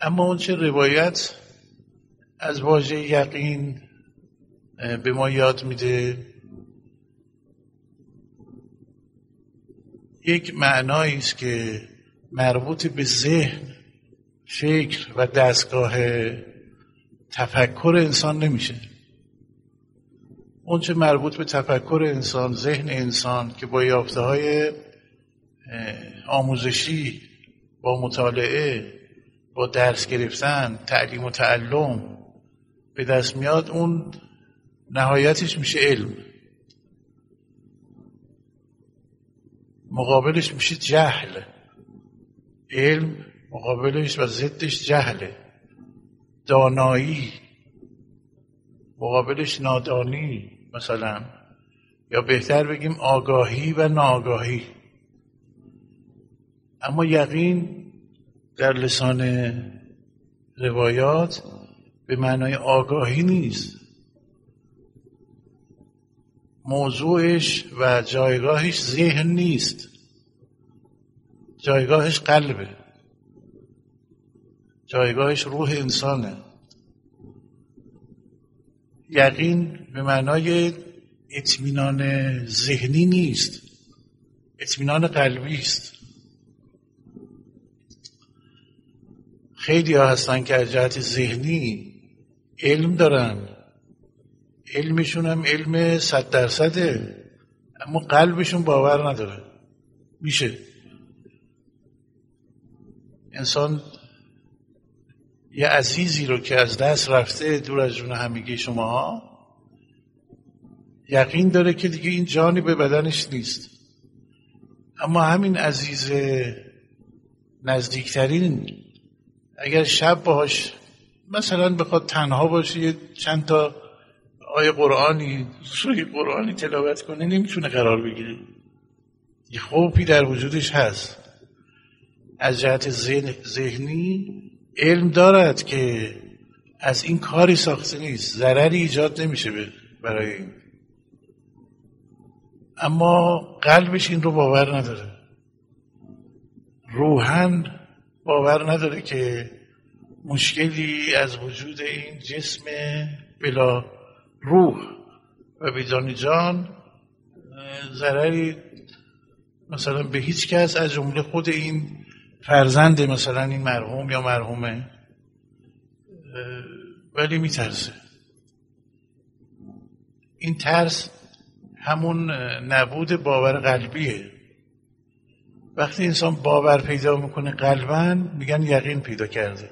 اما اون چه روایت از واژه یقین به ما یاد میده. یک معنایی است که مربوط به ذهن فکر و دستگاه تفکر انسان نمیشه. اون چه مربوط به تفکر انسان ذهن انسان که با یافته های آموزشی با مطالعه با درس گرفتن تعلیم و تعلم به دست میاد اون نهایتش میشه علم. مقابلش میشه جهل. علم مقابلش و ضدش جهله دانایی. مقابلش نادانی مثلا. یا بهتر بگیم آگاهی و ناآگاهی. اما یقین در لسان روایات به معنای آگاهی نیست. موضوعش و جایگاهش ذهن نیست. جایگاهش قلبه. جایگاهش روح انسانه. یقین به معنای اطمینان ذهنی نیست. اطمینان قلبی است. خیلی ها هستن که از جهت ذهنی علم دارن. علمشون هم علم صد درصده. اما قلبشون باور نداره. میشه. انسان یه عزیزی رو که از دست رفته دور از جون همگی شما یقین داره که دیگه این جانی به بدنش نیست. اما همین عزیز نزدیکترین اگر شب باش مثلا بخواد تنها باشه یه چند تا آیه قرآنی سوی قرآنی تلاوت کنه نمی‌تونه قرار بگیره یه خوبی در وجودش هست. از جهت ذهنی علم دارد که از این کاری ساخته نیست. ضرری ایجاد نمیشه برای این. اما قلبش این رو باور نداره. روحن باور نداره که مشکلی از وجود این جسم بلا روح. و بیدانی جان ضرری مثلا به هیچ کس از جمله خود این فرزند مثلا این مرحوم یا مرحومه ولی میترسه. این ترس همون نبود باور قلبیه. وقتی انسان باور پیدا می‌کنه قلبا میگن یقین پیدا کرده.